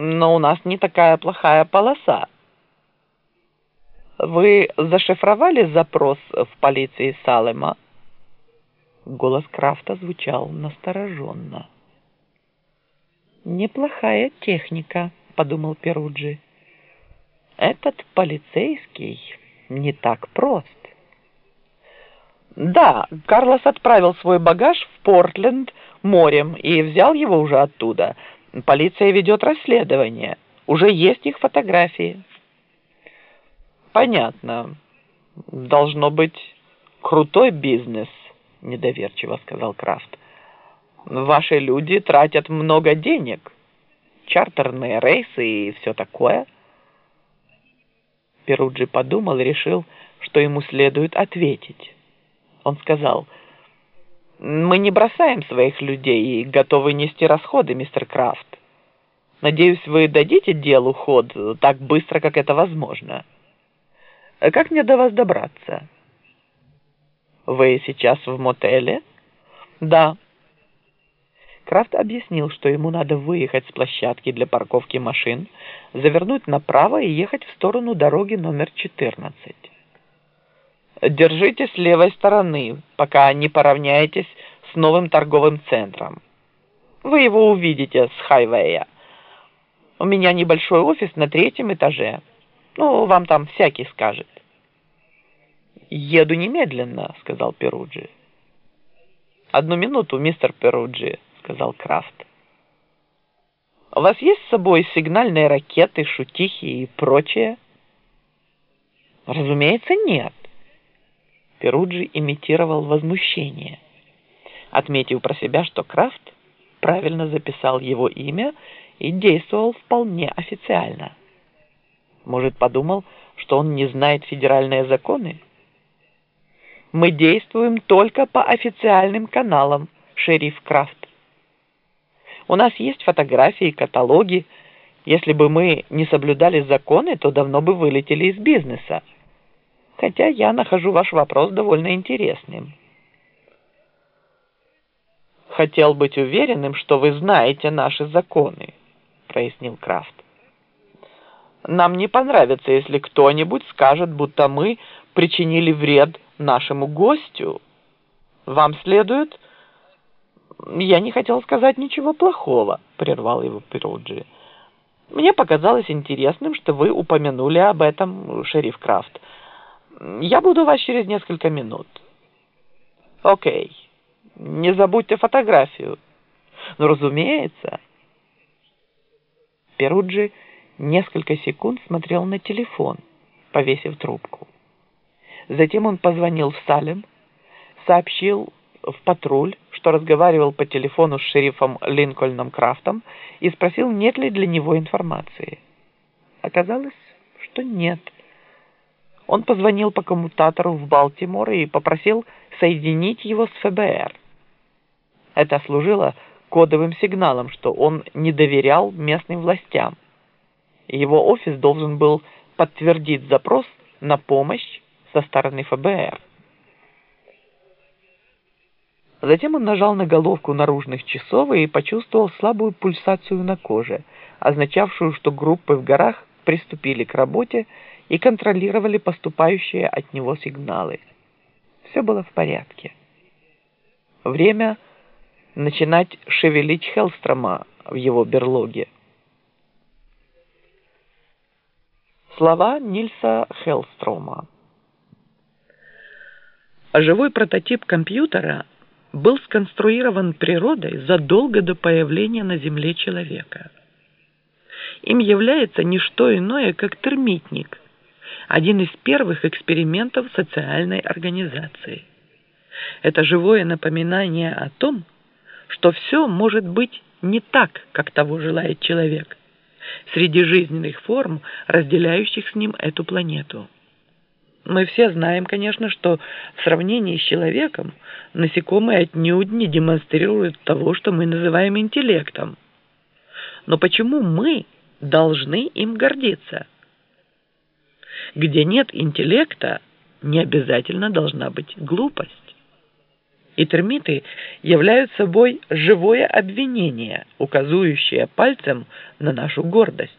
но у нас не такая плохая полоса. Вы зашифровали запрос в полиции Салема? Голос Крафта звучал настороженно. «Неплохая техника», — подумал Перуджи. «Этот полицейский не так прост». Да, Карлос отправил свой багаж в Портленд морем и взял его уже оттуда. Полиция ведет расследование. Уже есть их фотографии. Понятно. Должно быть крутой бизнес, недоверчиво сказал Крафт. Ваши люди тратят много денег. Чартерные рейсы и все такое. Перуджи подумал и решил, что ему следует ответить. Он сказал, «Мы не бросаем своих людей и готовы нести расходы, мистер Крафт. Надеюсь, вы дадите делу ход так быстро, как это возможно. Как мне до вас добраться?» «Вы сейчас в мотеле?» «Да». Крафт объяснил, что ему надо выехать с площадки для парковки машин, завернуть направо и ехать в сторону дороги номер 14. Держите с левой стороны, пока не поравняетесь с новым торговым центром. Вы его увидите с хайвея. У меня небольшой офис на третьем этаже. Ну, вам там всякий скажет. «Еду немедленно», — сказал Перуджи. «Одну минуту, мистер Перуджи», — сказал Крафт. «У вас есть с собой сигнальные ракеты, шутихи и прочее?» «Разумеется, нет». Перуджи имитировал возмущение, отметив про себя, что Крафт правильно записал его имя и действовал вполне официально. Может, подумал, что он не знает федеральные законы? Мы действуем только по официальным каналам, шериф Крафт. У нас есть фотографии, каталоги. Если бы мы не соблюдали законы, то давно бы вылетели из бизнеса хотя я нахожу ваш вопрос довольно интересным. «Хотел быть уверенным, что вы знаете наши законы», — прояснил Крафт. «Нам не понравится, если кто-нибудь скажет, будто мы причинили вред нашему гостю. Вам следует...» «Я не хотел сказать ничего плохого», — прервал его Перуджи. «Мне показалось интересным, что вы упомянули об этом, шериф Крафт. Я буду вас через несколько минут. Окей. Не забудьте фотографию. Ну, разумеется. Перуджи несколько секунд смотрел на телефон, повесив трубку. Затем он позвонил в Салем, сообщил в патруль, что разговаривал по телефону с шерифом Линкольном Крафтом и спросил, нет ли для него информации. Оказалось, что нет. Он позвонил по коммутатору в Балтимор и попросил соединить его с ФБР. Это служило кодовым сигналом, что он не доверял местным властям. Его офис должен был подтвердить запрос на помощь со стороны ФБР. Затем он нажал на головку наружных часов и почувствовал слабую пульсацию на коже, означавшую, что группы в горах приступили к работе и контролировали поступающие от него сигналы. Все было в порядке. Время начинать шевелить Хелстрома в его берлоге. Слова Нильса Хелстрома. Живой прототип компьютера был сконструирован природой задолго до появления на Земле человека. Им является не что иное, как термитник – один из первых экспериментов социальной организации. Это живое напоминание о том, что все может быть не так, как того желает человек, среди жизненных форм, разделяющих с ним эту планету. Мы все знаем, конечно, что в сравнении с человеком насекомые отнюдь не демонстрируют того, что мы называем интеллектом. Но почему мы должны им гордиться? Где нет интеллекта, не обязательно должна быть глупость. И термиты являют собой живое обвинение, указывающее пальцем на нашу гордость.